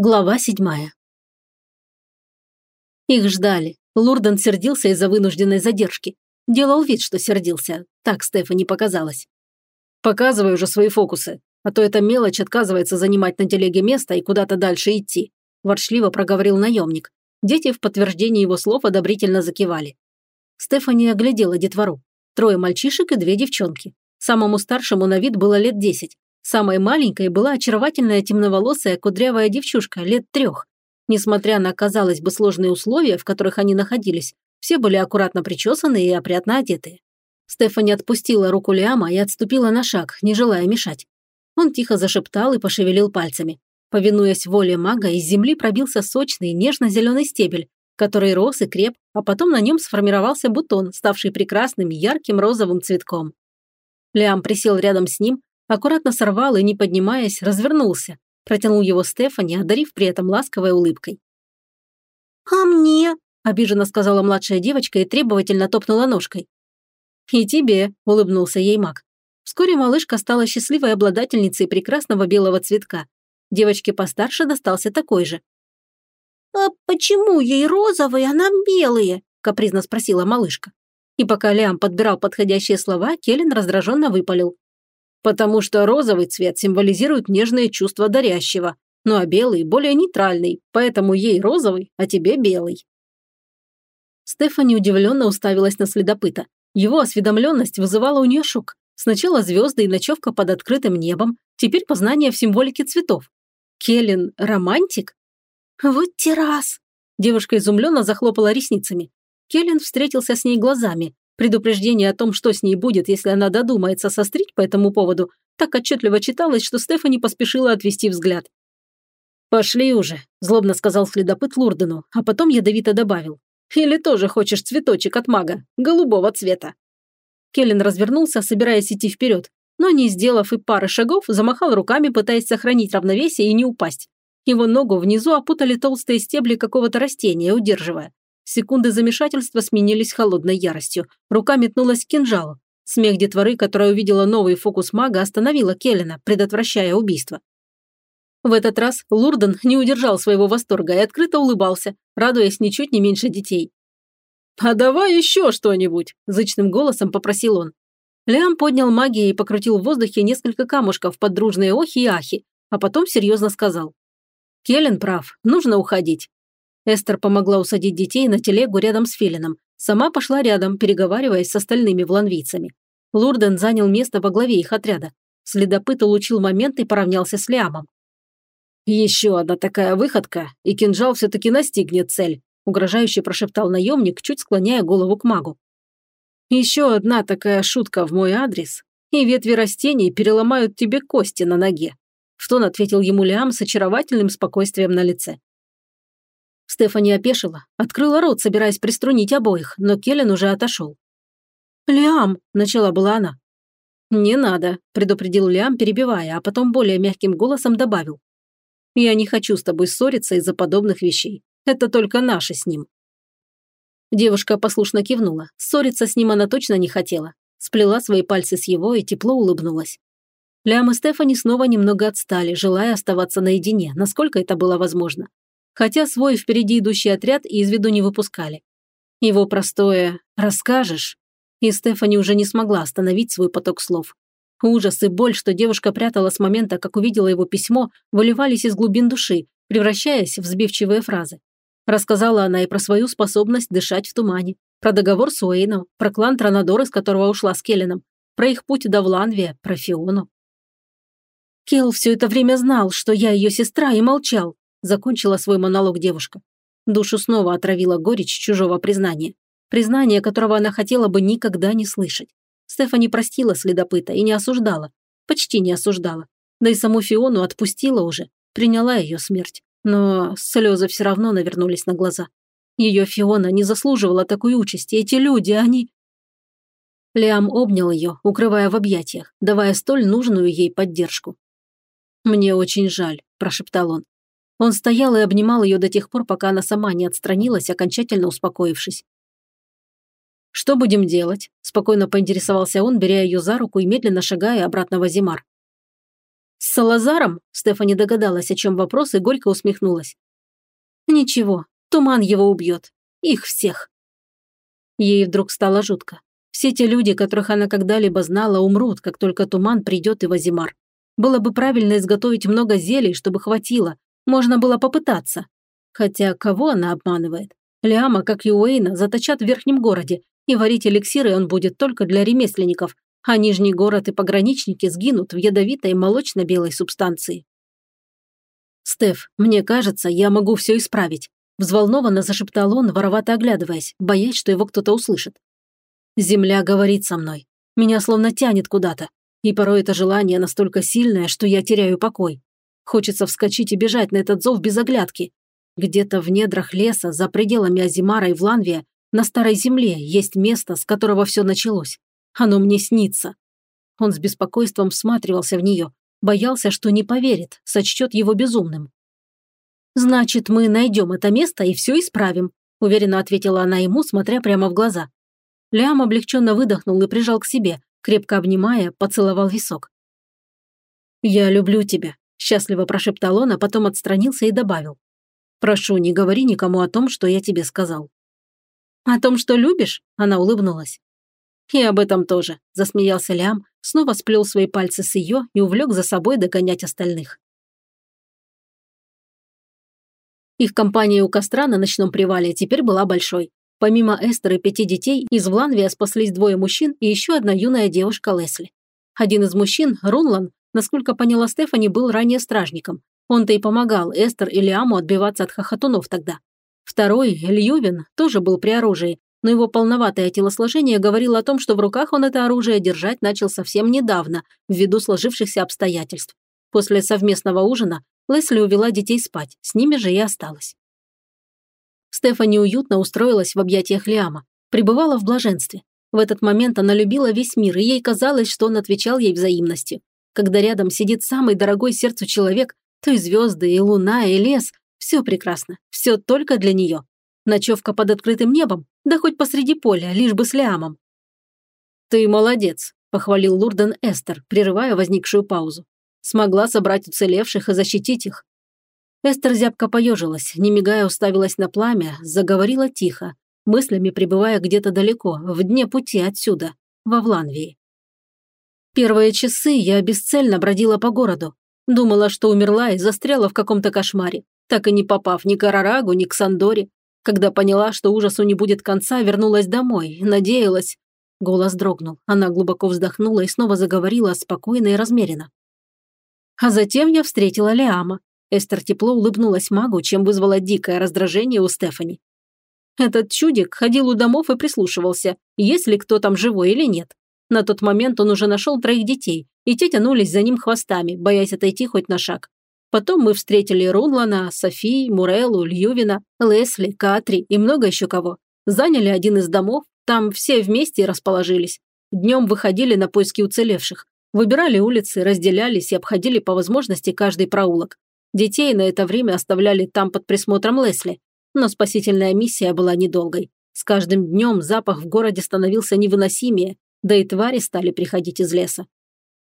Глава седьмая. Их ждали. Лурден сердился из-за вынужденной задержки. Делал вид, что сердился. Так Стефани показалось. «Показывай уже свои фокусы, а то эта мелочь отказывается занимать на телеге место и куда-то дальше идти», ворчливо проговорил наемник. Дети в подтверждении его слов одобрительно закивали. Стефани оглядела детвору. Трое мальчишек и две девчонки. Самому старшему на вид было лет десять, Самой маленькой была очаровательная темноволосая кудрявая девчушка лет трех. Несмотря на, казалось бы, сложные условия, в которых они находились, все были аккуратно причесаны и опрятно одеты. Стефани отпустила руку Лиама и отступила на шаг, не желая мешать. Он тихо зашептал и пошевелил пальцами. Повинуясь воле мага, из земли пробился сочный нежно-зеленый стебель, который рос и креп, а потом на нем сформировался бутон, ставший прекрасным ярким розовым цветком. Лиам присел рядом с ним, аккуратно сорвал и, не поднимаясь, развернулся, протянул его Стефани, одарив при этом ласковой улыбкой. «А мне?» – обиженно сказала младшая девочка и требовательно топнула ножкой. «И тебе», – улыбнулся ей маг. Вскоре малышка стала счастливой обладательницей прекрасного белого цветка. Девочке постарше достался такой же. «А почему ей розовые, а нам белые?» – капризно спросила малышка. И пока Лиам подбирал подходящие слова, Келлен раздраженно выпалил потому что розовый цвет символизирует нежные чувства дарящего, ну а белый более нейтральный, поэтому ей розовый, а тебе белый. Стефани удивленно уставилась на следопыта. Его осведомленность вызывала у нее шок. Сначала звезды и ночевка под открытым небом, теперь познание в символике цветов. Келлен – романтик? Вот террас! Девушка изумленно захлопала ресницами. Келлен встретился с ней глазами, Предупреждение о том, что с ней будет, если она додумается сострить по этому поводу, так отчетливо читалось, что Стефани поспешила отвести взгляд. «Пошли уже», – злобно сказал следопыт Лурдену, а потом ядовито добавил. «Или тоже хочешь цветочек от мага, голубого цвета?» Келлен развернулся, собираясь идти вперед, но, не сделав и пары шагов, замахал руками, пытаясь сохранить равновесие и не упасть. Его ногу внизу опутали толстые стебли какого-то растения, удерживая. Секунды замешательства сменились холодной яростью. Рука метнулась к кинжалу. Смех детворы, которая увидела новый фокус мага, остановила Келлена, предотвращая убийство. В этот раз Лурден не удержал своего восторга и открыто улыбался, радуясь ничуть не меньше детей. «А давай еще что-нибудь!» – зычным голосом попросил он. Лиам поднял магией и покрутил в воздухе несколько камушков под дружные охи и ахи, а потом серьезно сказал. «Келлен прав, нужно уходить. Эстер помогла усадить детей на телегу рядом с Филином. Сама пошла рядом, переговариваясь с остальными вланвийцами. Лурден занял место во главе их отряда. Следопыт улучил момент и поравнялся с Лиамом. «Еще одна такая выходка, и кинжал все-таки настигнет цель», угрожающе прошептал наемник, чуть склоняя голову к магу. «Еще одна такая шутка в мой адрес, и ветви растений переломают тебе кости на ноге», в тон ответил ему Лиам с очаровательным спокойствием на лице. Стефани опешила, открыла рот, собираясь приструнить обоих, но Келлен уже отошел. «Лиам!» – начала была она. «Не надо», – предупредил Лиам, перебивая, а потом более мягким голосом добавил. «Я не хочу с тобой ссориться из-за подобных вещей. Это только наше с ним». Девушка послушно кивнула. Ссориться с ним она точно не хотела. Сплела свои пальцы с его и тепло улыбнулась. Лям и Стефани снова немного отстали, желая оставаться наедине, насколько это было возможно хотя свой впереди идущий отряд из виду не выпускали. Его простое «расскажешь» и Стефани уже не смогла остановить свой поток слов. Ужас и боль, что девушка прятала с момента, как увидела его письмо, выливались из глубин души, превращаясь в сбивчивые фразы. Рассказала она и про свою способность дышать в тумане, про договор с Уэйном, про клан Транадор, из которого ушла с Келленом, про их путь до Вланвия, про Фиону. Кел все это время знал, что я ее сестра, и молчал. Закончила свой монолог девушка. Душу снова отравила горечь чужого признания. Признание, которого она хотела бы никогда не слышать. Стефани простила следопыта и не осуждала. Почти не осуждала. Да и саму Фиону отпустила уже. Приняла ее смерть. Но слезы все равно навернулись на глаза. Ее Фиона не заслуживала такой участи. Эти люди, они... Лиам обнял ее, укрывая в объятиях, давая столь нужную ей поддержку. «Мне очень жаль», – прошептал он. Он стоял и обнимал ее до тех пор, пока она сама не отстранилась, окончательно успокоившись. «Что будем делать?» – спокойно поинтересовался он, беря ее за руку и медленно шагая обратно в Азимар. С Салазаром? Стефани догадалась, о чем вопрос, и горько усмехнулась. Ничего, туман его убьет. Их всех. Ей вдруг стало жутко. Все те люди, которых она когда-либо знала, умрут, как только туман придет и Вазимар. Было бы правильно изготовить много зелий, чтобы хватило. Можно было попытаться. Хотя кого она обманывает? Лиама, как и Уэйна, заточат в верхнем городе, и варить эликсиры он будет только для ремесленников, а нижний город и пограничники сгинут в ядовитой молочно-белой субстанции. «Стеф, мне кажется, я могу все исправить», – взволнованно зашептал он, воровато оглядываясь, боясь, что его кто-то услышит. «Земля говорит со мной. Меня словно тянет куда-то. И порой это желание настолько сильное, что я теряю покой. Хочется вскочить и бежать на этот зов без оглядки. Где-то в недрах леса, за пределами Азимара и Вланвия, на Старой Земле есть место, с которого все началось. Оно мне снится. Он с беспокойством всматривался в нее, боялся, что не поверит, сочтет его безумным. «Значит, мы найдем это место и все исправим», уверенно ответила она ему, смотря прямо в глаза. Лям облегченно выдохнул и прижал к себе, крепко обнимая, поцеловал висок. «Я люблю тебя», – счастливо прошептал он, а потом отстранился и добавил. «Прошу, не говори никому о том, что я тебе сказал». «О том, что любишь?» – она улыбнулась. «И об этом тоже», – засмеялся Лям, снова сплел свои пальцы с ее и увлек за собой догонять остальных. Их компания у костра на ночном привале теперь была большой. Помимо Эстер и пяти детей, из Вланвия спаслись двое мужчин и еще одна юная девушка Лесли. Один из мужчин, Рунлан, насколько поняла Стефани, был ранее стражником. Он-то и помогал Эстер и Лиаму отбиваться от хохотунов тогда. Второй, Льювин, тоже был при оружии, но его полноватое телосложение говорило о том, что в руках он это оружие держать начал совсем недавно, ввиду сложившихся обстоятельств. После совместного ужина Лесли увела детей спать, с ними же и осталась. Стефани уютно устроилась в объятиях Лиама, пребывала в блаженстве. В этот момент она любила весь мир, и ей казалось, что он отвечал ей взаимностью. Когда рядом сидит самый дорогой сердцу человек, то и звезды, и луна, и лес – все прекрасно, все только для нее. Ночевка под открытым небом, да хоть посреди поля, лишь бы с Лиамом. «Ты молодец», – похвалил Лурден Эстер, прерывая возникшую паузу. «Смогла собрать уцелевших и защитить их. Эстер зябко поежилась, не мигая уставилась на пламя, заговорила тихо, мыслями пребывая где-то далеко, в дне пути отсюда, во Вланвии. Первые часы я бесцельно бродила по городу. Думала, что умерла и застряла в каком-то кошмаре, так и не попав ни к Арарагу, ни к Сандоре. Когда поняла, что ужасу не будет конца, вернулась домой, надеялась... Голос дрогнул, она глубоко вздохнула и снова заговорила спокойно и размеренно. А затем я встретила Лиама. Эстер тепло улыбнулась магу, чем вызвала дикое раздражение у Стефани. Этот чудик ходил у домов и прислушивался, есть ли кто там живой или нет. На тот момент он уже нашел троих детей, и те тянулись за ним хвостами, боясь отойти хоть на шаг. Потом мы встретили Рунлана, Софии, Муреллу, Льювина, Лесли, Катри и много еще кого. Заняли один из домов, там все вместе расположились. Днем выходили на поиски уцелевших. Выбирали улицы, разделялись и обходили по возможности каждый проулок. Детей на это время оставляли там под присмотром Лесли, но спасительная миссия была недолгой. С каждым днем запах в городе становился невыносимее, да и твари стали приходить из леса.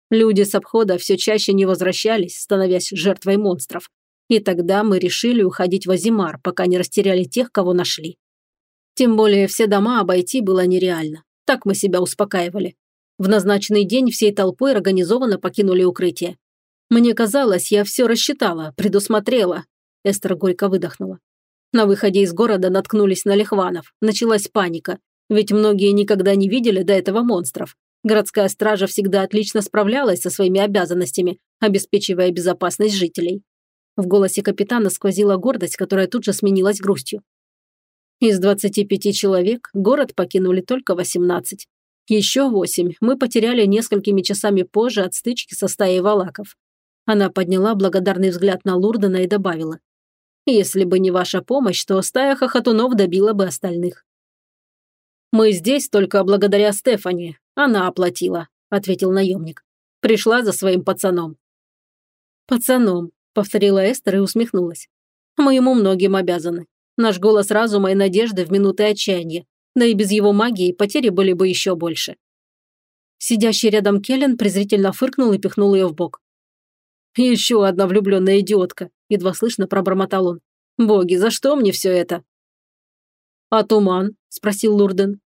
Люди с обхода все чаще не возвращались, становясь жертвой монстров. И тогда мы решили уходить в Азимар, пока не растеряли тех, кого нашли. Тем более все дома обойти было нереально. Так мы себя успокаивали. В назначенный день всей толпой организованно покинули укрытие. Мне казалось, я все рассчитала, предусмотрела. Эстер горько выдохнула. На выходе из города наткнулись на лихванов. Началась паника. Ведь многие никогда не видели до этого монстров. Городская стража всегда отлично справлялась со своими обязанностями, обеспечивая безопасность жителей. В голосе капитана сквозила гордость, которая тут же сменилась грустью. Из 25 человек город покинули только 18. Еще восемь мы потеряли несколькими часами позже от стычки со стаей валаков. Она подняла благодарный взгляд на Лурдена и добавила. «Если бы не ваша помощь, то стая хохотунов добила бы остальных». «Мы здесь только благодаря Стефани. Она оплатила», – ответил наемник. «Пришла за своим пацаном». «Пацаном», – повторила Эстер и усмехнулась. «Мы ему многим обязаны. Наш голос разума и надежды в минуты отчаяния. Да и без его магии потери были бы еще больше». Сидящий рядом Келлен презрительно фыркнул и пихнул ее в бок. «Еще одна влюбленная идиотка», – едва слышно пробормотал он. «Боги, за что мне все это?» «А туман?» – спросил Лурден.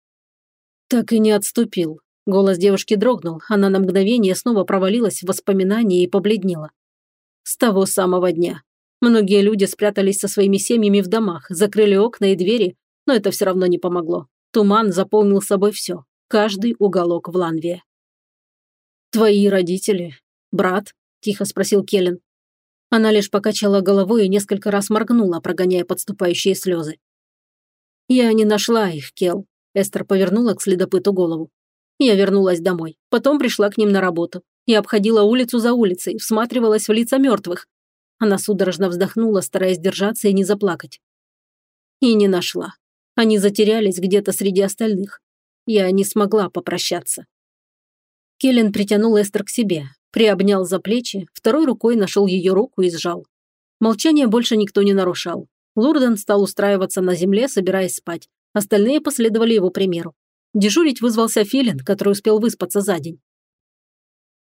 Так и не отступил. Голос девушки дрогнул, она на мгновение снова провалилась в воспоминания и побледнела. С того самого дня. Многие люди спрятались со своими семьями в домах, закрыли окна и двери, но это все равно не помогло. Туман заполнил собой все, каждый уголок в Ланве. «Твои родители? Брат?» – тихо спросил Келлен. Она лишь покачала головой и несколько раз моргнула, прогоняя подступающие слезы. «Я не нашла их, Кел», – Эстер повернула к следопыту голову. Я вернулась домой, потом пришла к ним на работу. Я обходила улицу за улицей, всматривалась в лица мертвых. Она судорожно вздохнула, стараясь держаться и не заплакать. И не нашла. Они затерялись где-то среди остальных. Я не смогла попрощаться. Келлен притянул Эстер к себе, приобнял за плечи, второй рукой нашел ее руку и сжал. Молчание больше никто не нарушал. Лурден стал устраиваться на земле, собираясь спать. Остальные последовали его примеру. Дежурить вызвался Филин, который успел выспаться за день.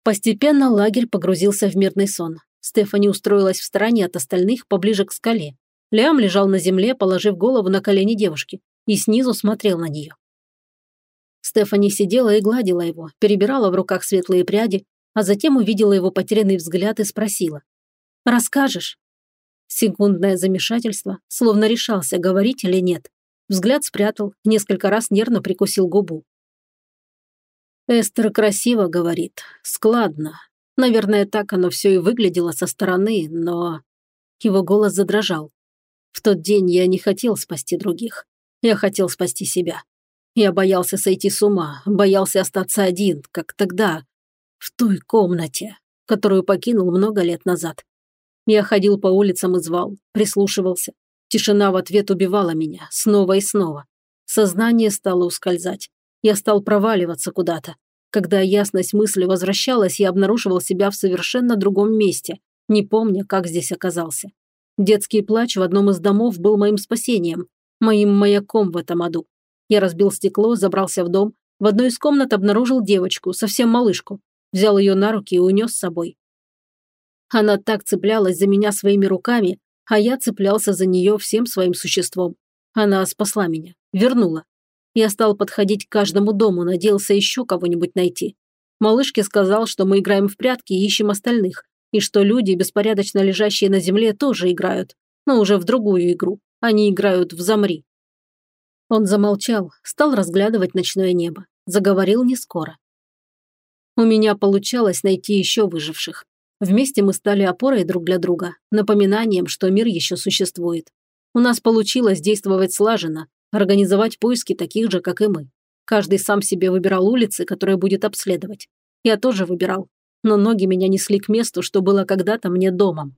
Постепенно лагерь погрузился в мирный сон. Стефани устроилась в стороне от остальных, поближе к скале. Лиам лежал на земле, положив голову на колени девушки, и снизу смотрел на нее. Стефани сидела и гладила его, перебирала в руках светлые пряди, а затем увидела его потерянный взгляд и спросила. «Расскажешь?» Секундное замешательство, словно решался, говорить или нет. Взгляд спрятал, несколько раз нервно прикусил губу. Эстер красиво говорит, складно. Наверное, так оно все и выглядело со стороны, но... Его голос задрожал. В тот день я не хотел спасти других. Я хотел спасти себя. Я боялся сойти с ума, боялся остаться один, как тогда, в той комнате, которую покинул много лет назад. Я ходил по улицам и звал, прислушивался. Тишина в ответ убивала меня, снова и снова. Сознание стало ускользать. Я стал проваливаться куда-то. Когда ясность мысли возвращалась, я обнаруживал себя в совершенно другом месте, не помня, как здесь оказался. Детский плач в одном из домов был моим спасением, моим маяком в этом аду. Я разбил стекло, забрался в дом, в одной из комнат обнаружил девочку, совсем малышку, взял ее на руки и унес с собой. Она так цеплялась за меня своими руками, а я цеплялся за нее всем своим существом. Она спасла меня, вернула. Я стал подходить к каждому дому, надеялся еще кого-нибудь найти. Малышке сказал, что мы играем в прятки и ищем остальных, и что люди, беспорядочно лежащие на земле, тоже играют, но уже в другую игру. Они играют в «Замри». Он замолчал, стал разглядывать ночное небо. Заговорил не скоро. У меня получалось найти еще выживших. Вместе мы стали опорой друг для друга, напоминанием, что мир еще существует. У нас получилось действовать слаженно, организовать поиски таких же, как и мы. Каждый сам себе выбирал улицы, которые будет обследовать. Я тоже выбирал, но ноги меня несли к месту, что было когда-то мне домом.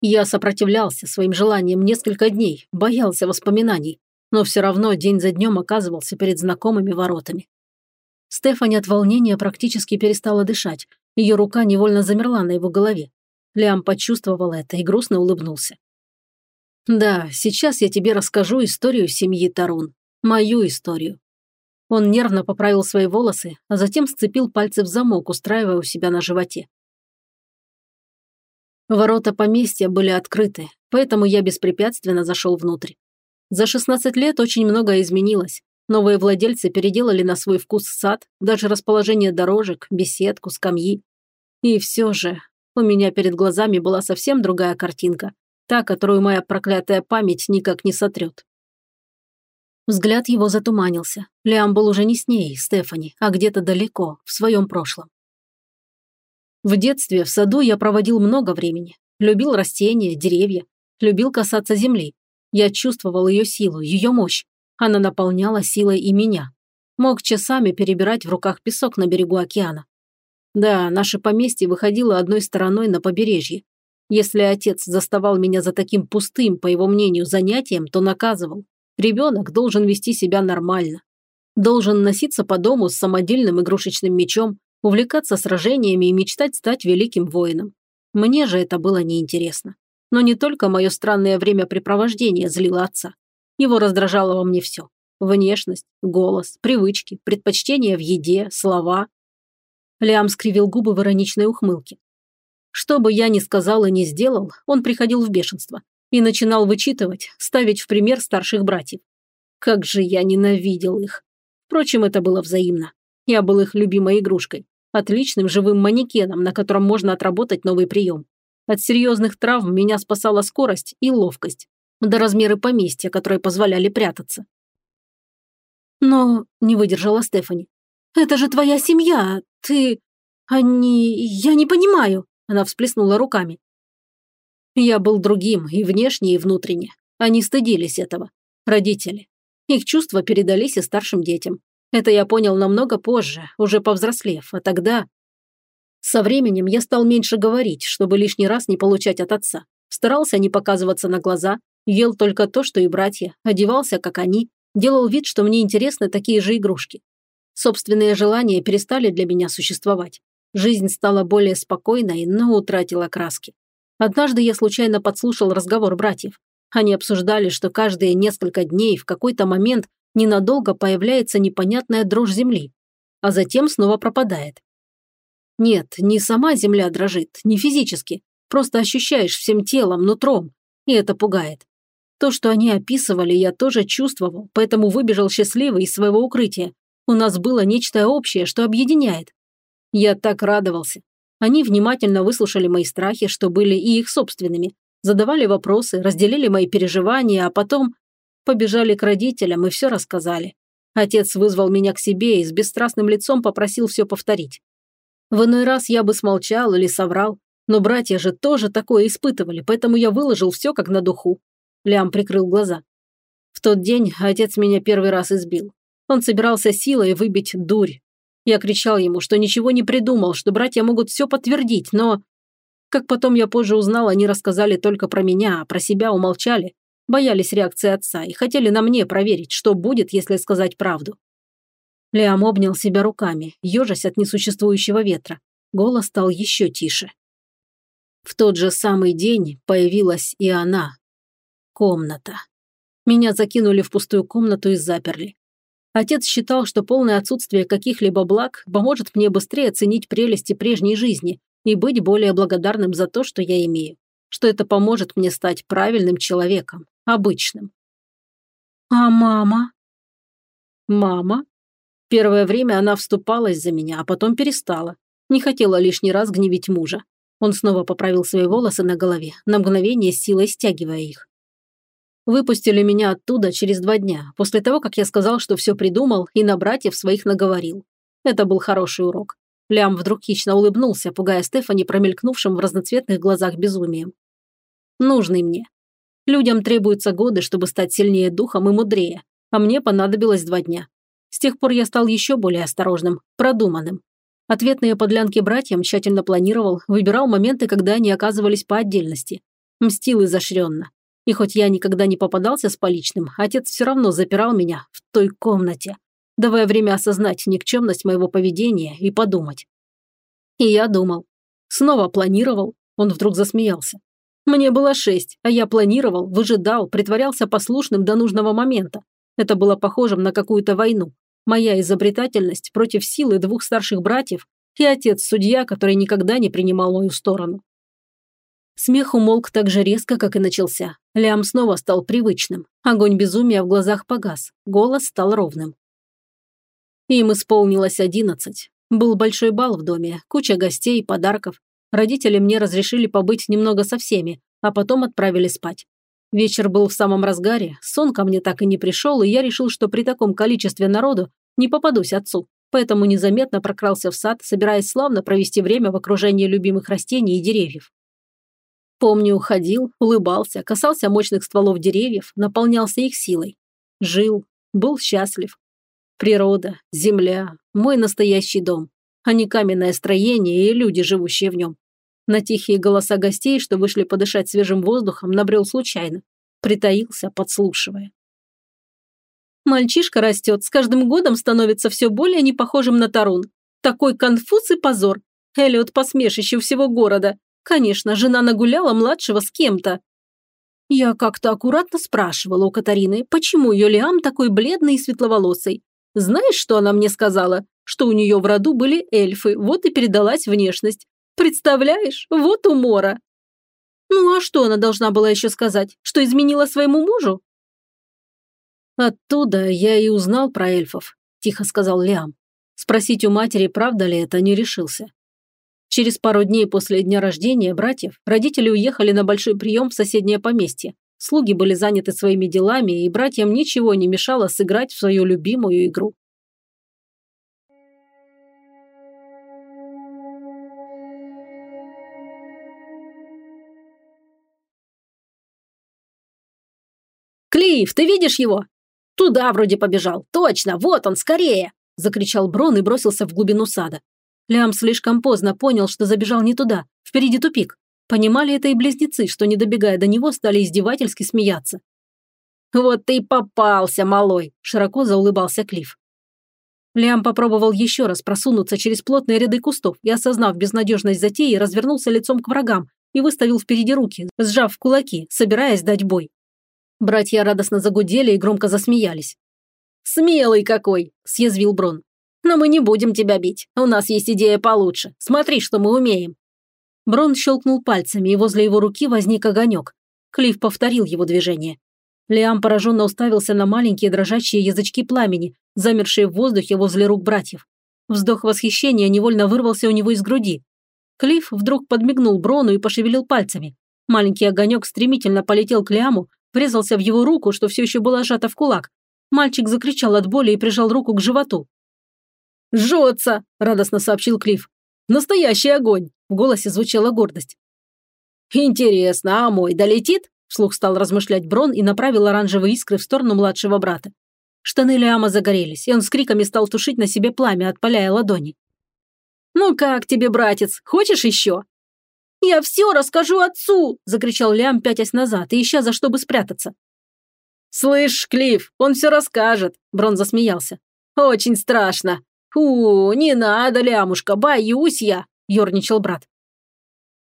Я сопротивлялся своим желаниям несколько дней, боялся воспоминаний, но все равно день за днем оказывался перед знакомыми воротами. Стефани от волнения практически перестала дышать, ее рука невольно замерла на его голове. Лям почувствовал это и грустно улыбнулся. «Да, сейчас я тебе расскажу историю семьи Тарун. Мою историю». Он нервно поправил свои волосы, а затем сцепил пальцы в замок, устраивая у себя на животе. Ворота поместья были открыты, поэтому я беспрепятственно зашел внутрь. За 16 лет очень многое изменилось. Новые владельцы переделали на свой вкус сад, даже расположение дорожек, беседку, скамьи. И все же у меня перед глазами была совсем другая картинка, та, которую моя проклятая память никак не сотрет. Взгляд его затуманился. Лиам был уже не с ней, Стефани, а где-то далеко, в своем прошлом. В детстве в саду я проводил много времени. Любил растения, деревья, любил касаться земли. Я чувствовал ее силу, ее мощь. Она наполняла силой и меня. Мог часами перебирать в руках песок на берегу океана. Да, наше поместье выходило одной стороной на побережье. Если отец заставал меня за таким пустым, по его мнению, занятием, то наказывал. Ребенок должен вести себя нормально. Должен носиться по дому с самодельным игрушечным мечом, увлекаться сражениями и мечтать стать великим воином. Мне же это было неинтересно. Но не только мое странное времяпрепровождение злило отца. Его раздражало во мне все. Внешность, голос, привычки, предпочтения в еде, слова. Лиам скривил губы в ироничной ухмылке. Что бы я ни сказал и ни сделал, он приходил в бешенство и начинал вычитывать, ставить в пример старших братьев. Как же я ненавидел их. Впрочем, это было взаимно. Я был их любимой игрушкой, отличным живым манекеном, на котором можно отработать новый прием. От серьезных травм меня спасала скорость и ловкость, до размеры поместья, которые позволяли прятаться. Но не выдержала Стефани. «Это же твоя семья, ты... Они... Я не понимаю!» Она всплеснула руками. Я был другим и внешне, и внутренне. Они стыдились этого. Родители. Их чувства передались и старшим детям. Это я понял намного позже, уже повзрослев, а тогда... Со временем я стал меньше говорить, чтобы лишний раз не получать от отца. Старался не показываться на глаза, ел только то, что и братья, одевался, как они, делал вид, что мне интересны такие же игрушки. Собственные желания перестали для меня существовать. Жизнь стала более спокойной, но утратила краски. Однажды я случайно подслушал разговор братьев. Они обсуждали, что каждые несколько дней в какой-то момент ненадолго появляется непонятная дрожь земли, а затем снова пропадает. Нет, не сама земля дрожит, не физически, просто ощущаешь всем телом, нутром, и это пугает. То, что они описывали, я тоже чувствовал, поэтому выбежал счастливый из своего укрытия. У нас было нечто общее, что объединяет. Я так радовался. Они внимательно выслушали мои страхи, что были и их собственными, задавали вопросы, разделили мои переживания, а потом побежали к родителям и все рассказали. Отец вызвал меня к себе и с бесстрастным лицом попросил все повторить. В иной раз я бы смолчал или соврал, но братья же тоже такое испытывали, поэтому я выложил все как на духу. Лям прикрыл глаза. В тот день отец меня первый раз избил. Он собирался силой выбить дурь. Я кричал ему, что ничего не придумал, что братья могут все подтвердить, но... Как потом я позже узнал, они рассказали только про меня, а про себя умолчали. Боялись реакции отца и хотели на мне проверить, что будет, если сказать правду. Лиам обнял себя руками, ежась от несуществующего ветра. Голос стал еще тише. В тот же самый день появилась и она. Комната. Меня закинули в пустую комнату и заперли. Отец считал, что полное отсутствие каких-либо благ поможет мне быстрее оценить прелести прежней жизни и быть более благодарным за то, что я имею. Что это поможет мне стать правильным человеком, обычным. А мама? Мама? Первое время она вступалась за меня, а потом перестала. Не хотела лишний раз гневить мужа. Он снова поправил свои волосы на голове, на мгновение силой стягивая их. Выпустили меня оттуда через два дня, после того, как я сказал, что все придумал и на братьев своих наговорил. Это был хороший урок. Лям вдруг хищно улыбнулся, пугая Стефани промелькнувшим в разноцветных глазах безумием. Нужный мне. Людям требуются годы, чтобы стать сильнее духом и мудрее, а мне понадобилось два дня. С тех пор я стал еще более осторожным, продуманным. Ответные подлянки братьям тщательно планировал, выбирал моменты, когда они оказывались по отдельности. Мстил изощренно. И хоть я никогда не попадался с поличным, отец все равно запирал меня в той комнате, давая время осознать никчемность моего поведения и подумать. И я думал. Снова планировал. Он вдруг засмеялся. Мне было шесть, а я планировал, выжидал, притворялся послушным до нужного момента. Это было похожим на какую-то войну. Моя изобретательность против силы двух старших братьев и отец-судья, который никогда не принимал мою сторону. Смех умолк так же резко, как и начался. Лям снова стал привычным. Огонь безумия в глазах погас. Голос стал ровным. Им исполнилось одиннадцать. Был большой бал в доме, куча гостей, подарков. Родители мне разрешили побыть немного со всеми, а потом отправили спать. Вечер был в самом разгаре, сон ко мне так и не пришел, и я решил, что при таком количестве народу не попадусь отцу, поэтому незаметно прокрался в сад, собираясь славно провести время в окружении любимых растений и деревьев. Помню, уходил, улыбался, касался мощных стволов деревьев, наполнялся их силой. Жил, был счастлив. Природа, земля, мой настоящий дом, а не каменное строение и люди, живущие в нем. На тихие голоса гостей, что вышли подышать свежим воздухом, набрел случайно. Притаился, подслушивая. Мальчишка растет, с каждым годом становится все более непохожим на Тарун. Такой конфуз и позор. Эллиот посмешище всего города. Конечно, жена нагуляла младшего с кем-то. Я как-то аккуратно спрашивала у Катарины, почему ее Лиам такой бледный и светловолосый. Знаешь, что она мне сказала? Что у нее в роду были эльфы, вот и передалась внешность. Представляешь, вот умора. Ну а что она должна была еще сказать? Что изменила своему мужу? Оттуда я и узнал про эльфов, тихо сказал Лиам. Спросить у матери, правда ли это, не решился. Через пару дней после дня рождения братьев родители уехали на большой прием в соседнее поместье. Слуги были заняты своими делами, и братьям ничего не мешало сыграть в свою любимую игру. «Клифф, ты видишь его?» «Туда вроде побежал. Точно, вот он, скорее!» – закричал Брон и бросился в глубину сада. Лям слишком поздно понял, что забежал не туда. Впереди тупик. Понимали это и близнецы, что, не добегая до него, стали издевательски смеяться. «Вот ты и попался, малой!» – широко заулыбался Клифф. Лям попробовал еще раз просунуться через плотные ряды кустов и, осознав безнадежность затеи, развернулся лицом к врагам и выставил впереди руки, сжав кулаки, собираясь дать бой. Братья радостно загудели и громко засмеялись. «Смелый какой!» – съязвил Брон. «Но мы не будем тебя бить. У нас есть идея получше. Смотри, что мы умеем». Брон щелкнул пальцами, и возле его руки возник огонек. Клифф повторил его движение. Лиам пораженно уставился на маленькие дрожащие язычки пламени, замершие в воздухе возле рук братьев. Вздох восхищения невольно вырвался у него из груди. Клифф вдруг подмигнул Брону и пошевелил пальцами. Маленький огонек стремительно полетел к Лиаму, врезался в его руку, что все еще была сжата в кулак. Мальчик закричал от боли и прижал руку к животу. «Жжется!» – радостно сообщил Клифф. «Настоящий огонь!» – в голосе звучала гордость. «Интересно, а мой долетит?» – вслух стал размышлять Брон и направил оранжевые искры в сторону младшего брата. Штаны Лиама загорелись, и он с криками стал тушить на себе пламя, отпаляя ладони. «Ну как тебе, братец, хочешь еще?» «Я все расскажу отцу!» – закричал Лям, пятясь назад и ища за что бы спрятаться. «Слышь, Клифф, он все расскажет!» – Брон засмеялся. «Очень страшно!» «У, не надо, Лямушка, боюсь я!» – ерничал брат.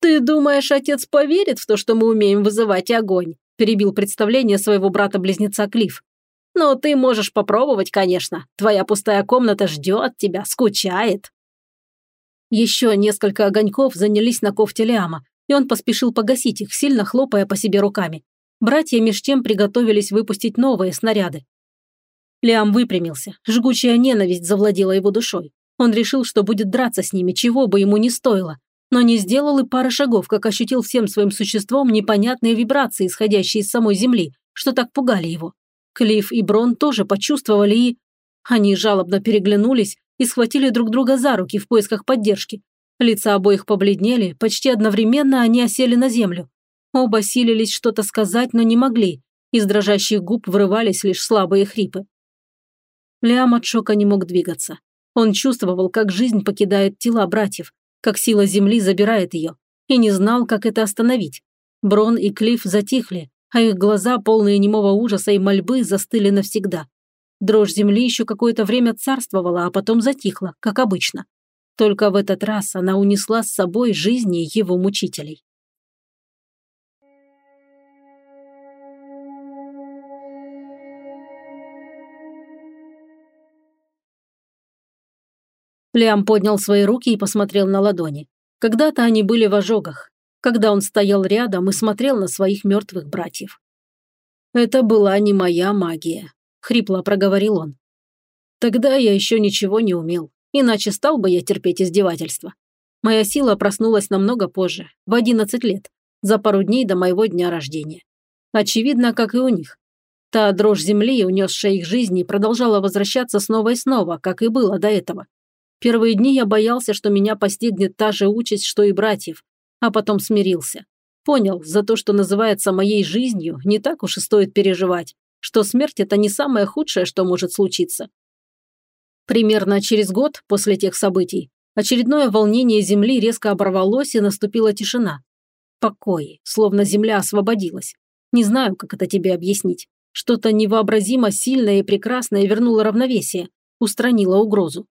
«Ты думаешь, отец поверит в то, что мы умеем вызывать огонь?» – перебил представление своего брата-близнеца Клифф. «Но ты можешь попробовать, конечно. Твоя пустая комната ждет тебя, скучает». Еще несколько огоньков занялись на кофте Лиама, и он поспешил погасить их, сильно хлопая по себе руками. Братья меж тем приготовились выпустить новые снаряды. Лиам выпрямился. Жгучая ненависть завладела его душой. Он решил, что будет драться с ними, чего бы ему ни стоило. Но не сделал и пары шагов, как ощутил всем своим существом непонятные вибрации, исходящие из самой земли, что так пугали его. Клифф и Брон тоже почувствовали и... Они жалобно переглянулись, и схватили друг друга за руки в поисках поддержки. Лица обоих побледнели, почти одновременно они осели на землю. Оба силились что-то сказать, но не могли. Из дрожащих губ вырывались лишь слабые хрипы. Лиам от шока не мог двигаться. Он чувствовал, как жизнь покидает тела братьев, как сила земли забирает ее, и не знал, как это остановить. Брон и Клифф затихли, а их глаза, полные немого ужаса и мольбы, застыли навсегда. Дрожь земли еще какое-то время царствовала, а потом затихла, как обычно. Только в этот раз она унесла с собой жизни его мучителей. Лиам поднял свои руки и посмотрел на ладони. Когда-то они были в ожогах, когда он стоял рядом и смотрел на своих мертвых братьев. Это была не моя магия. – хрипло проговорил он. «Тогда я еще ничего не умел, иначе стал бы я терпеть издевательства. Моя сила проснулась намного позже, в 11 лет, за пару дней до моего дня рождения. Очевидно, как и у них. Та дрожь земли, унесшая их жизни, продолжала возвращаться снова и снова, как и было до этого. Первые дни я боялся, что меня постигнет та же участь, что и братьев, а потом смирился. Понял, за то, что называется моей жизнью, не так уж и стоит переживать что смерть – это не самое худшее, что может случиться. Примерно через год после тех событий очередное волнение Земли резко оборвалось и наступила тишина. Покой, словно Земля освободилась. Не знаю, как это тебе объяснить. Что-то невообразимо сильное и прекрасное вернуло равновесие, устранило угрозу.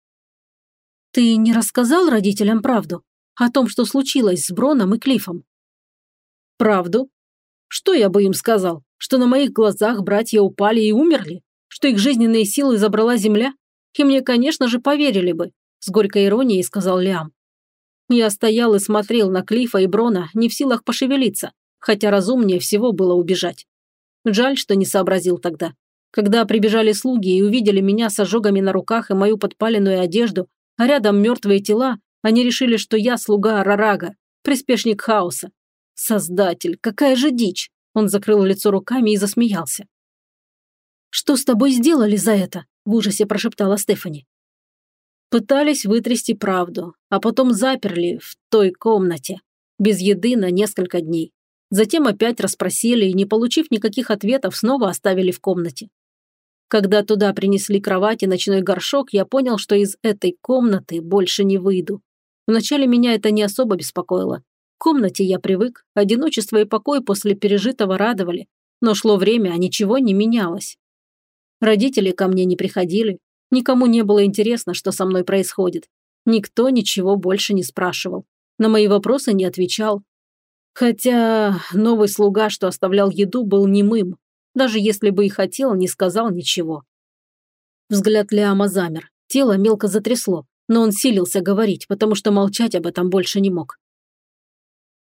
«Ты не рассказал родителям правду? О том, что случилось с Броном и Клифом?» «Правду? Что я бы им сказал? Что на моих глазах братья упали и умерли? Что их жизненные силы забрала земля? И мне, конечно же, поверили бы, с горькой иронией сказал Лиам. Я стоял и смотрел на Клифа и Брона, не в силах пошевелиться, хотя разумнее всего было убежать. Жаль, что не сообразил тогда. Когда прибежали слуги и увидели меня с ожогами на руках и мою подпаленную одежду, а рядом мертвые тела, они решили, что я слуга Рарага, приспешник хаоса. Создатель, какая же дичь! Он закрыл лицо руками и засмеялся. «Что с тобой сделали за это?» – в ужасе прошептала Стефани. Пытались вытрясти правду, а потом заперли в той комнате, без еды на несколько дней. Затем опять расспросили и, не получив никаких ответов, снова оставили в комнате. Когда туда принесли кровать и ночной горшок, я понял, что из этой комнаты больше не выйду. Вначале меня это не особо беспокоило. В комнате я привык, одиночество и покой после пережитого радовали, но шло время, а ничего не менялось. Родители ко мне не приходили, никому не было интересно, что со мной происходит. Никто ничего больше не спрашивал. На мои вопросы не отвечал. Хотя новый слуга, что оставлял еду, был немым, даже если бы и хотел, не сказал ничего. Взгляд Лиама замер, тело мелко затрясло, но он силился говорить, потому что молчать об этом больше не мог.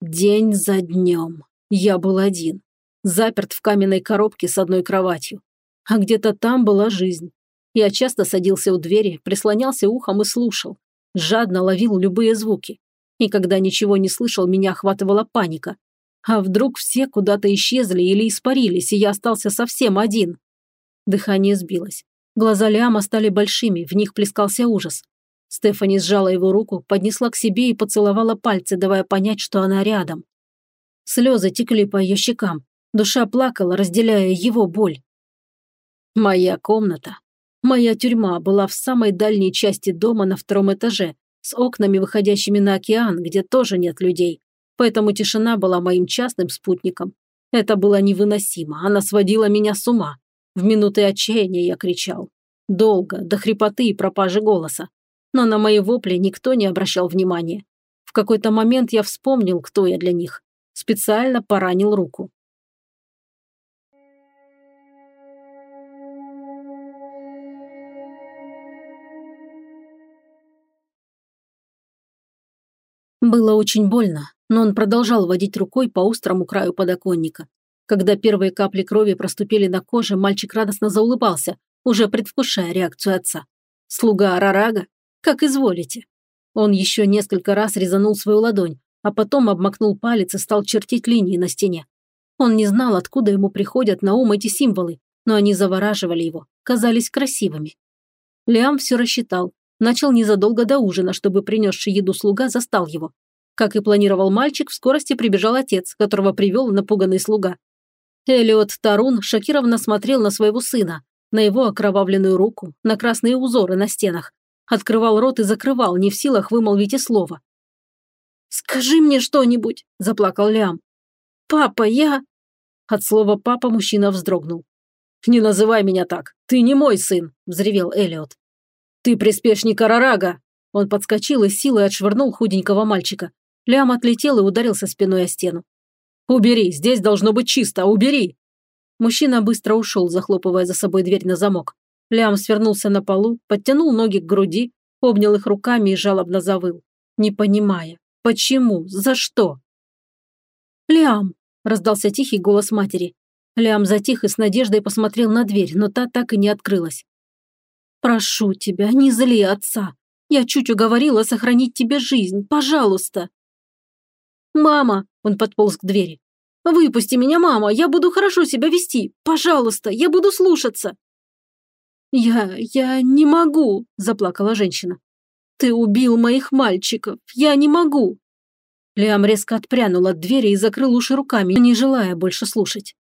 День за днем. Я был один, заперт в каменной коробке с одной кроватью. А где-то там была жизнь. Я часто садился у двери, прислонялся ухом и слушал. Жадно ловил любые звуки. И когда ничего не слышал, меня охватывала паника. А вдруг все куда-то исчезли или испарились, и я остался совсем один? Дыхание сбилось. Глаза Лиама стали большими, в них плескался ужас. Стефани сжала его руку, поднесла к себе и поцеловала пальцы, давая понять, что она рядом. Слезы текли по ее щекам. Душа плакала, разделяя его боль. Моя комната, моя тюрьма была в самой дальней части дома на втором этаже, с окнами, выходящими на океан, где тоже нет людей поэтому тишина была моим частным спутником. Это было невыносимо, она сводила меня с ума. В минуты отчаяния я кричал. Долго, до хрипоты и пропажи голоса. Но на мои вопли никто не обращал внимания. В какой-то момент я вспомнил, кто я для них. Специально поранил руку. Было очень больно, но он продолжал водить рукой по острому краю подоконника. Когда первые капли крови проступили на коже, мальчик радостно заулыбался, уже предвкушая реакцию отца. «Слуга Арарага? Как изволите». Он еще несколько раз резанул свою ладонь, а потом обмакнул палец и стал чертить линии на стене. Он не знал, откуда ему приходят на ум эти символы, но они завораживали его, казались красивыми. Лиам все рассчитал, начал незадолго до ужина, чтобы принесший еду слуга застал его. Как и планировал мальчик, в скорости прибежал отец, которого привел напуганный слуга. Элиот Тарун шокированно смотрел на своего сына, на его окровавленную руку, на красные узоры на стенах. Открывал рот и закрывал, не в силах вымолвить и слова. «Скажи мне что-нибудь», – заплакал Лям. «Папа, я...» От слова «папа» мужчина вздрогнул. «Не называй меня так, ты не мой сын», – взревел Элиот. «Ты приспешник Арарага!» Он подскочил и силой отшвырнул худенького мальчика. Лям отлетел и ударился спиной о стену. «Убери, здесь должно быть чисто, убери!» Мужчина быстро ушел, захлопывая за собой дверь на замок. Лям свернулся на полу, подтянул ноги к груди, обнял их руками и жалобно завыл, не понимая, почему, за что. «Лям!» – раздался тихий голос матери. Лям затих и с надеждой посмотрел на дверь, но та так и не открылась. «Прошу тебя, не зли отца. Я чуть уговорила сохранить тебе жизнь. Пожалуйста!» «Мама!» – он подполз к двери. «Выпусти меня, мама! Я буду хорошо себя вести! Пожалуйста, я буду слушаться!» «Я... я не могу!» – заплакала женщина. «Ты убил моих мальчиков! Я не могу!» Лиам резко отпрянул от двери и закрыл уши руками, не желая больше слушать.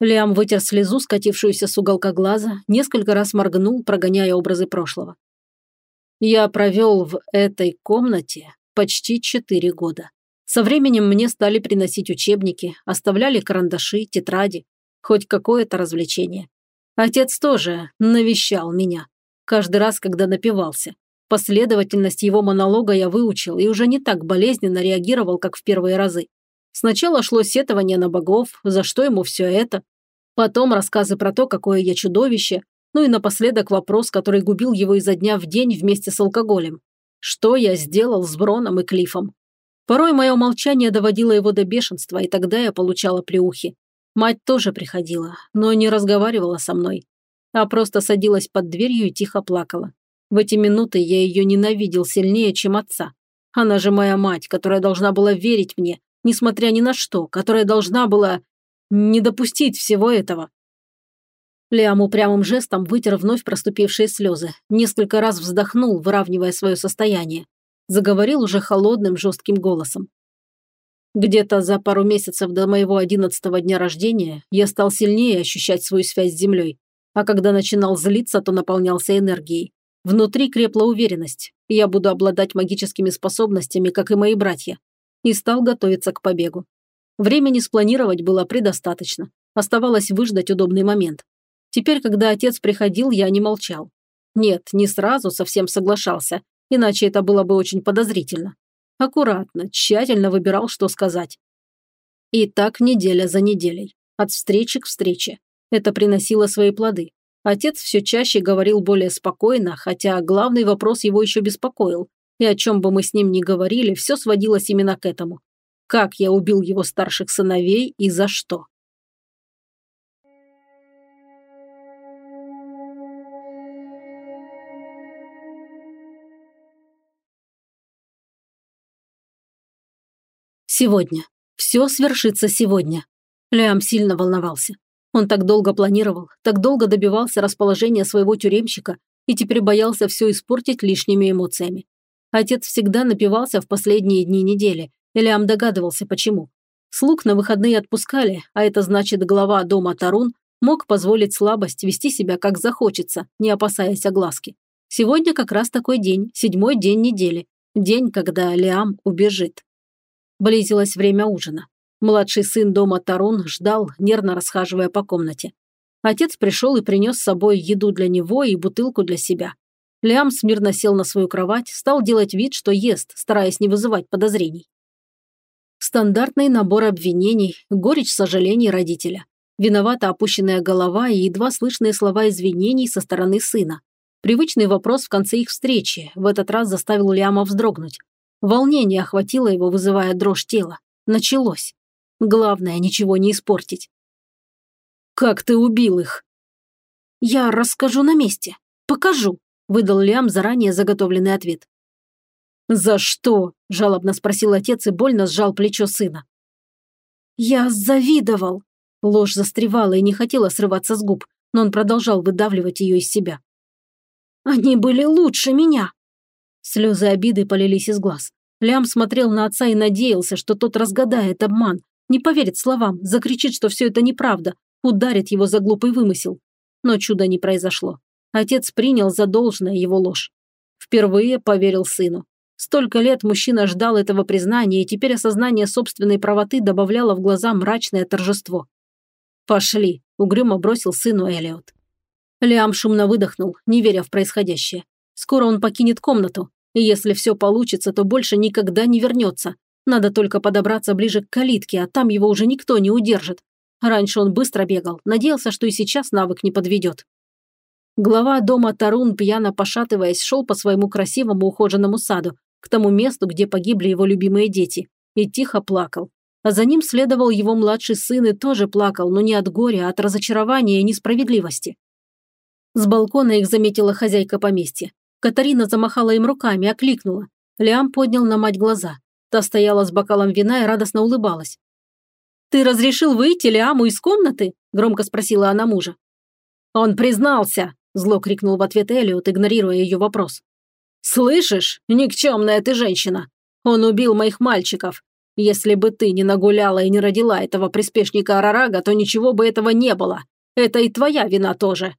Лиам вытер слезу, скатившуюся с уголка глаза, несколько раз моргнул, прогоняя образы прошлого. Я провел в этой комнате почти четыре года. Со временем мне стали приносить учебники, оставляли карандаши, тетради, хоть какое-то развлечение. Отец тоже навещал меня, каждый раз, когда напивался. Последовательность его монолога я выучил и уже не так болезненно реагировал, как в первые разы. Сначала шло сетование на богов, за что ему все это. Потом рассказы про то, какое я чудовище. Ну и напоследок вопрос, который губил его изо дня в день вместе с алкоголем. Что я сделал с Броном и Клифом? Порой мое молчание доводило его до бешенства, и тогда я получала плеухи. Мать тоже приходила, но не разговаривала со мной, а просто садилась под дверью и тихо плакала. В эти минуты я ее ненавидел сильнее, чем отца. Она же моя мать, которая должна была верить мне, несмотря ни на что, которая должна была не допустить всего этого. Лиам упрямым жестом вытер вновь проступившие слезы, несколько раз вздохнул, выравнивая свое состояние. Заговорил уже холодным, жестким голосом. Где-то за пару месяцев до моего одиннадцатого дня рождения я стал сильнее ощущать свою связь с землей, а когда начинал злиться, то наполнялся энергией. Внутри крепла уверенность, я буду обладать магическими способностями, как и мои братья, и стал готовиться к побегу. Времени спланировать было предостаточно, оставалось выждать удобный момент. Теперь, когда отец приходил, я не молчал. Нет, не сразу совсем соглашался, иначе это было бы очень подозрительно. Аккуратно, тщательно выбирал, что сказать. И так неделя за неделей, от встречи к встрече. Это приносило свои плоды. Отец все чаще говорил более спокойно, хотя главный вопрос его еще беспокоил. И о чем бы мы с ним ни говорили, все сводилось именно к этому. Как я убил его старших сыновей и за что? Сегодня. Все свершится сегодня. Лям сильно волновался. Он так долго планировал, так долго добивался расположения своего тюремщика и теперь боялся все испортить лишними эмоциями. Отец всегда напивался в последние дни недели, Лям догадывался, почему. Слуг на выходные отпускали, а это значит глава дома Тарун мог позволить слабость вести себя как захочется, не опасаясь огласки. Сегодня как раз такой день, седьмой день недели, день, когда Лиам убежит. Близилось время ужина. Младший сын дома Тарун ждал, нервно расхаживая по комнате. Отец пришел и принес с собой еду для него и бутылку для себя. Лиам смирно сел на свою кровать, стал делать вид, что ест, стараясь не вызывать подозрений. Стандартный набор обвинений, горечь сожалений родителя. Виновата опущенная голова и едва слышные слова извинений со стороны сына. Привычный вопрос в конце их встречи в этот раз заставил Лиама вздрогнуть. Волнение охватило его, вызывая дрожь тела. Началось. Главное, ничего не испортить. «Как ты убил их?» «Я расскажу на месте. Покажу», – выдал Лиам заранее заготовленный ответ. «За что?» – жалобно спросил отец и больно сжал плечо сына. «Я завидовал». Ложь застревала и не хотела срываться с губ, но он продолжал выдавливать ее из себя. «Они были лучше меня. Слезы обиды полились из глаз. Лям смотрел на отца и надеялся, что тот разгадает обман, не поверит словам, закричит, что все это неправда, ударит его за глупый вымысел. Но чуда не произошло. Отец принял за должное его ложь. Впервые поверил сыну. Столько лет мужчина ждал этого признания, и теперь осознание собственной правоты добавляло в глаза мрачное торжество. «Пошли», – угрюмо бросил сыну Элиот. Лиам шумно выдохнул, не веря в происходящее. Скоро он покинет комнату, и если все получится, то больше никогда не вернется. Надо только подобраться ближе к калитке, а там его уже никто не удержит. Раньше он быстро бегал, надеялся, что и сейчас навык не подведет. Глава дома Тарун, пьяно пошатываясь, шел по своему красивому ухоженному саду, к тому месту, где погибли его любимые дети, и тихо плакал. А за ним следовал его младший сын и тоже плакал, но не от горя, а от разочарования и несправедливости. С балкона их заметила хозяйка поместья. Катарина замахала им руками, окликнула. Лиам поднял на мать глаза. Та стояла с бокалом вина и радостно улыбалась. «Ты разрешил выйти Лиаму из комнаты?» – громко спросила она мужа. «Он признался!» – зло крикнул в ответ Элиот, игнорируя ее вопрос. «Слышишь, никчемная ты женщина! Он убил моих мальчиков. Если бы ты не нагуляла и не родила этого приспешника Арарага, то ничего бы этого не было. Это и твоя вина тоже.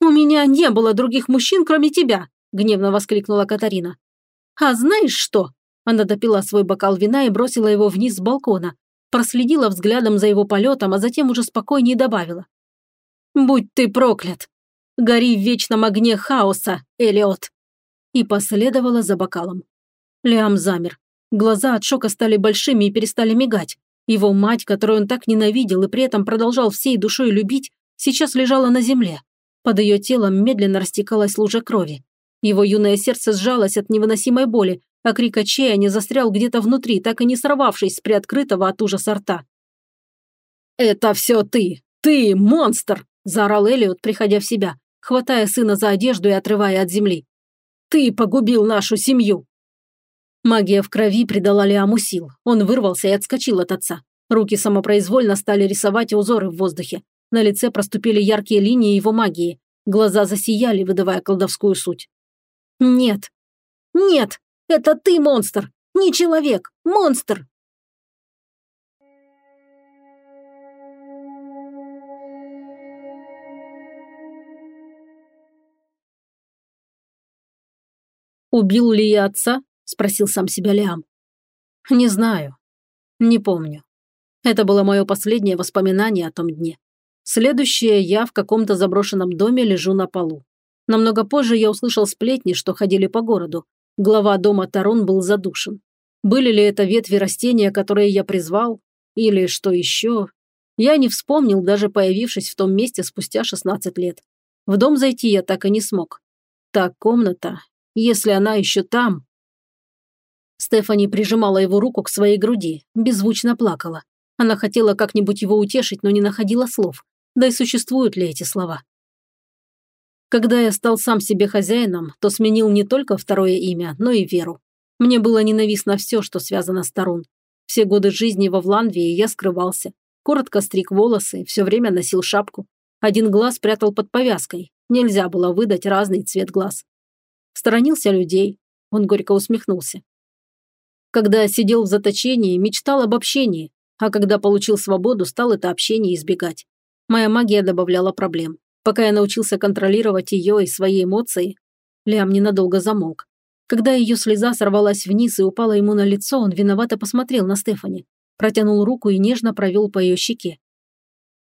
«У меня не было других мужчин, кроме тебя», – гневно воскликнула Катарина. «А знаешь что?» Она допила свой бокал вина и бросила его вниз с балкона, проследила взглядом за его полетом, а затем уже спокойнее добавила. «Будь ты проклят! Гори в вечном огне хаоса, Элиот!» И последовала за бокалом. Лиам замер. Глаза от шока стали большими и перестали мигать. Его мать, которую он так ненавидел и при этом продолжал всей душой любить, сейчас лежала на земле. Под ее телом медленно растекалась лужа крови. Его юное сердце сжалось от невыносимой боли, а крик отчаяния застрял где-то внутри, так и не сорвавшись с приоткрытого от ужаса рта. «Это все ты! Ты монстр!» – заорал Элиот, приходя в себя, хватая сына за одежду и отрывая от земли. «Ты погубил нашу семью!» Магия в крови придала Лиаму сил. Он вырвался и отскочил от отца. Руки самопроизвольно стали рисовать узоры в воздухе. На лице проступили яркие линии его магии. Глаза засияли, выдавая колдовскую суть. «Нет! Нет! Это ты монстр! Не человек! Монстр!» Убил ли я отца? – спросил сам себя Лиам. «Не знаю. Не помню. Это было мое последнее воспоминание о том дне. Следующее я в каком-то заброшенном доме лежу на полу. Намного позже я услышал сплетни, что ходили по городу. Глава дома Тарон был задушен. Были ли это ветви растения, которые я призвал? Или что еще? Я не вспомнил, даже появившись в том месте спустя 16 лет. В дом зайти я так и не смог. Та комната, если она еще там, Стефани прижимала его руку к своей груди, беззвучно плакала. Она хотела как-нибудь его утешить, но не находила слов. Да и существуют ли эти слова? Когда я стал сам себе хозяином, то сменил не только второе имя, но и веру. Мне было ненавистно все, что связано с Тарун. Все годы жизни во Вланвии я скрывался. Коротко стриг волосы, все время носил шапку. Один глаз прятал под повязкой. Нельзя было выдать разный цвет глаз. Сторонился людей. Он горько усмехнулся. Когда сидел в заточении, мечтал об общении, а когда получил свободу, стал это общение избегать. Моя магия добавляла проблем. Пока я научился контролировать ее и свои эмоции, Лям ненадолго замолк. Когда ее слеза сорвалась вниз и упала ему на лицо, он виновато посмотрел на Стефани, протянул руку и нежно провел по ее щеке.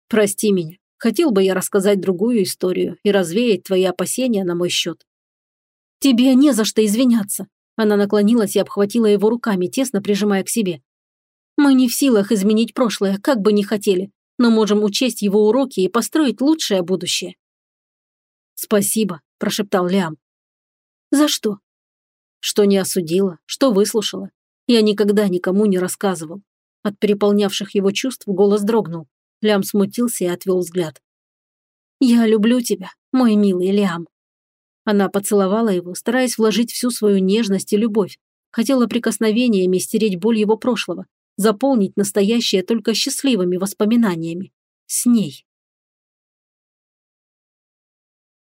«Прости меня. Хотел бы я рассказать другую историю и развеять твои опасения на мой счет». «Тебе не за что извиняться», она наклонилась и обхватила его руками, тесно прижимая к себе. «Мы не в силах изменить прошлое, как бы ни хотели, но можем учесть его уроки и построить лучшее будущее». «Спасибо», – прошептал Лиам. «За что?» «Что не осудила, что выслушала. Я никогда никому не рассказывал». От переполнявших его чувств голос дрогнул. Лям смутился и отвел взгляд. «Я люблю тебя, мой милый Лиам». Она поцеловала его, стараясь вложить всю свою нежность и любовь. Хотела прикосновениями стереть боль его прошлого, заполнить настоящее только счастливыми воспоминаниями. С ней.